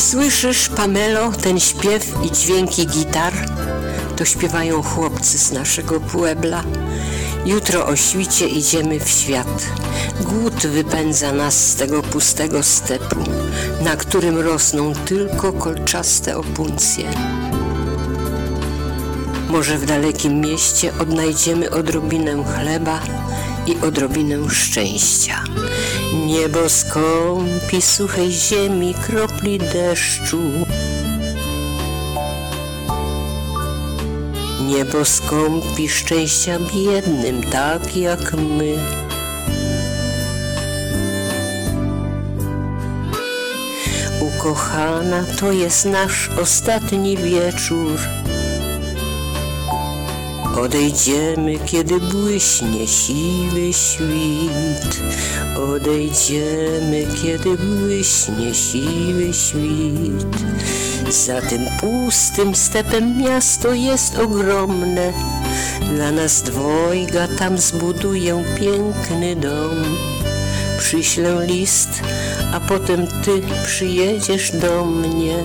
Słyszysz, Pamelo, ten śpiew i dźwięki gitar? To śpiewają chłopcy z naszego Puebla. Jutro o świcie idziemy w świat. Głód wypędza nas z tego pustego stepu, na którym rosną tylko kolczaste opuncje. Może w dalekim mieście odnajdziemy odrobinę chleba i odrobinę szczęścia. Niebo skąpi suchej ziemi kropli deszczu. Niebo skąpi szczęścia biednym, tak jak my. Ukochana, to jest nasz ostatni wieczór. Odejdziemy, kiedy błyśnie siwy świt. Odejdziemy, kiedy błyśnie siwy świt. Za tym pustym stepem miasto jest ogromne. Dla nas dwojga tam zbuduję piękny dom. Przyślę list, a potem ty przyjedziesz do mnie.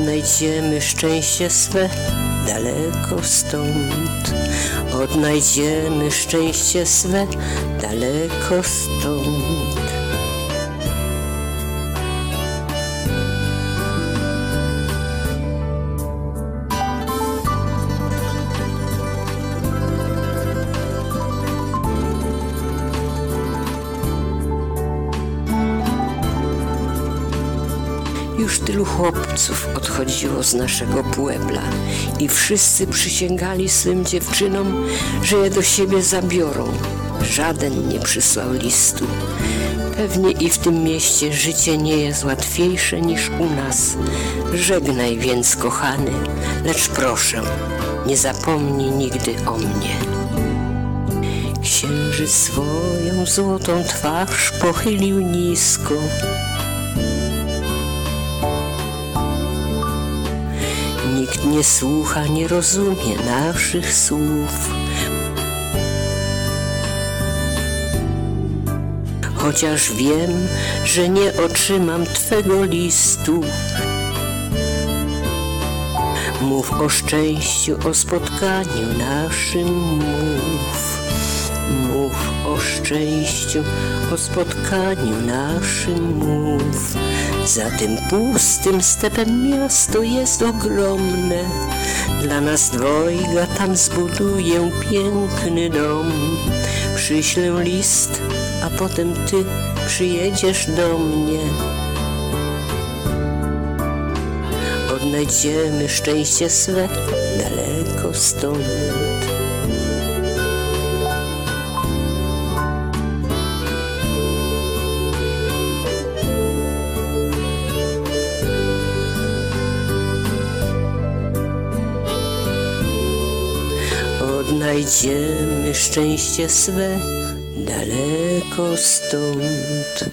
Odnajdziemy szczęście swe daleko stąd. Odnajdziemy szczęście swe daleko stąd. Już tylu chłopców odchodziło z naszego Puebla i wszyscy przysięgali swym dziewczynom, że je do siebie zabiorą. Żaden nie przysłał listu. Pewnie i w tym mieście życie nie jest łatwiejsze niż u nas. Żegnaj więc, kochany, lecz proszę, nie zapomnij nigdy o mnie. Księżyc swoją złotą twarz pochylił nisko. Nikt nie słucha, nie rozumie naszych słów. Chociaż wiem, że nie otrzymam Twego listu. Mów o szczęściu, o spotkaniu naszym mów. Mów o szczęściu, o spotkaniu naszym mów. Za tym pustym stepem miasto jest ogromne. Dla nas dwojga tam zbuduję piękny dom. Przyślę list, a potem ty przyjedziesz do mnie. Odnajdziemy szczęście swe daleko stąd. Odnajdziemy szczęście swe daleko stąd.